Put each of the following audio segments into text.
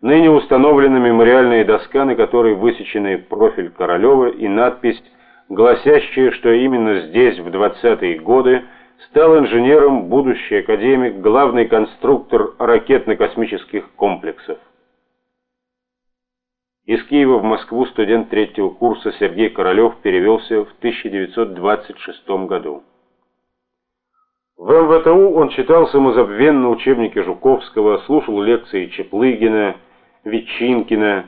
Ныне установлена мемориальная доска, на которой высечены профиль Королева и надпись, гласящая, что именно здесь в 20-е годы стал инженером будущий академик, главный конструктор ракетно-космических комплексов. Из Киева в Москву студент третьего курса Сергей Королев перевелся в 1926 году. В МВТУ он читал самозабвенно учебники Жуковского, слушал лекции Чеплыгина, Ветчинкина,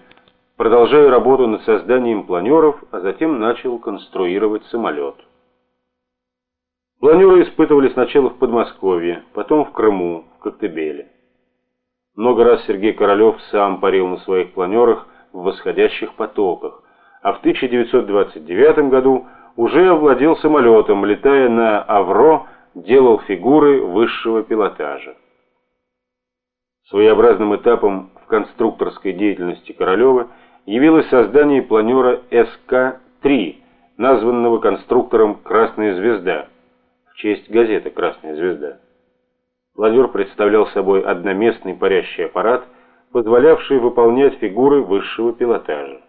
продолжая работу над созданием планеров, а затем начал конструировать самолет. Планеры испытывали сначала в Подмосковье, потом в Крыму, в Коктебеле. Много раз Сергей Королев сам парил на своих планерах в восходящих потоках, а в 1929 году уже овладел самолетом, летая на Авро, делал фигуры высшего пилотажа. Своеобразным этапом в конструкторской деятельности Королева явилось создание планера СК-3, названного конструктором «Красная звезда», в честь газеты «Красная звезда». Планер представлял собой одноместный парящий аппарат, позволявший выполнять фигуры высшего пилотажа.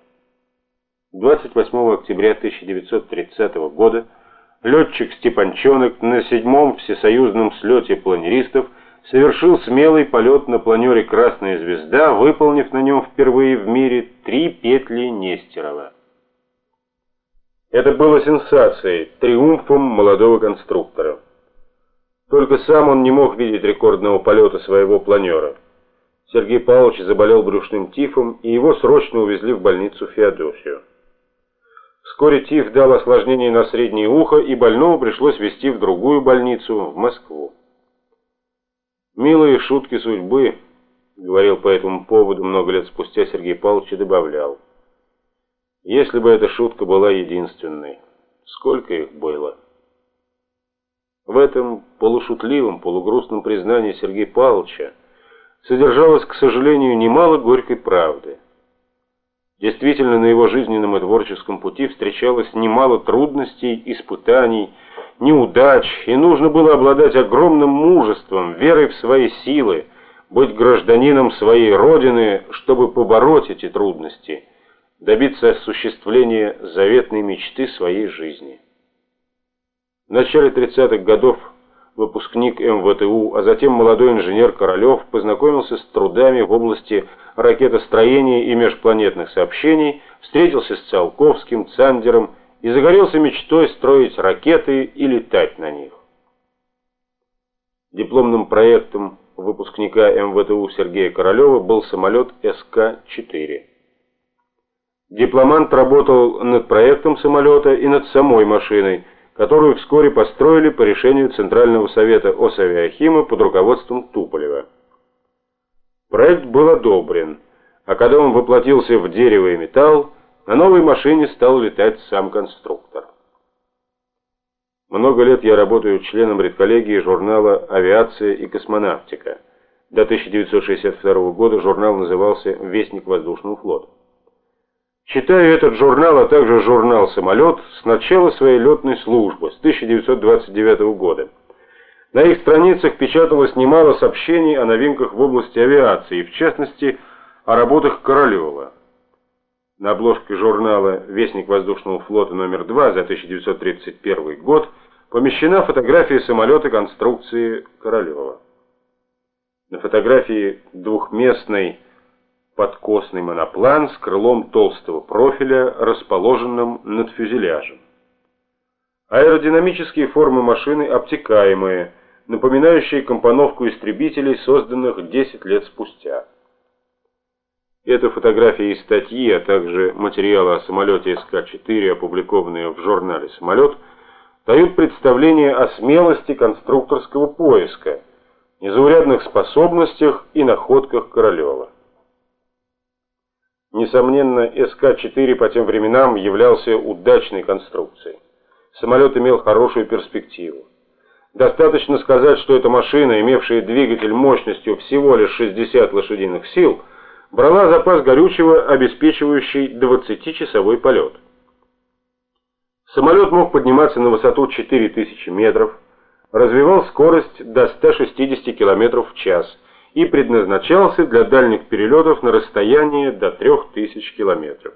28 октября 1930 года летчик Степанчонок на седьмом всесоюзном слете планеристов совершил смелый полет на планере «Красная звезда», выполнив на нем впервые в мире три петли Нестерова. Это было сенсацией, триумфом молодого конструктора. Только сам он не мог видеть рекордного полета своего планера. Сергей Павлович заболел брюшным тифом, и его срочно увезли в больницу Феодосию. Вскоре тиф дал осложнение на среднее ухо, и больного пришлось везти в другую больницу, в Москву. «Милые шутки судьбы», — говорил по этому поводу много лет спустя Сергей Павлович и добавлял. «Если бы эта шутка была единственной, сколько их было?» В этом полушутливом, полугрустном признании Сергея Павловича содержалось, к сожалению, немало горькой правды. Действительно, на его жизненном и творческом пути встречалось немало трудностей, испытаний, неудач, и нужно было обладать огромным мужеством, верой в свои силы, быть гражданином своей родины, чтобы побороть эти трудности, добиться осуществления заветной мечты своей жизни. В начале 30-х годов выпускник МВТУ, а затем молодой инженер Королев познакомился с трудами в области ракетостроения и межпланетных сообщений, встретился с Циолковским, Цандером и загорелся мечтой строить ракеты и летать на них. Дипломным проектом выпускника МВТУ Сергея Королева был самолет СК-4. Дипломант работал над проектом самолета и над самой машиной, которую вскоре построили по решению Центрального совета Осавиахима под руководством Туполева. Проект был одобрен, а когда он воплотился в дерево и металл, на новой машине стал летать сам конструктор. Много лет я работаю членом редколлегии журнала «Авиация и космонавтика». До 1962 года журнал назывался «Вестник воздушного флота». Читаю этот журнал, а также журнал «Самолет» с начала своей летной службы, с 1929 года. На их страницах печаталось немало сообщений о новинках в области авиации, в частности, о работах Королева. На обложке журнала «Вестник воздушного флота номер 2» за 1931 год помещена фотография самолета конструкции Королева. На фотографии двухместный подкосный моноплан с крылом толстого профиля, расположенным над фюзеляжем. Аэродинамические формы машины обтекаемые, напоминающие компоновку истребителей, созданных 10 лет спустя. Эта фотография из статьи, а также материалы о самолете СК-4, опубликованные в журнале «Самолет», дают представление о смелости конструкторского поиска, незаурядных способностях и находках Королева. Несомненно, СК-4 по тем временам являлся удачной конструкцией. Самолет имел хорошую перспективу. Достаточно сказать, что эта машина, имевшая двигатель мощностью всего лишь 60 лошадиных сил, брала запас горючего, обеспечивающий 20-часовой полет. Самолет мог подниматься на высоту 4000 метров, развивал скорость до 160 км в час и предназначался для дальних перелетов на расстояние до 3000 километров.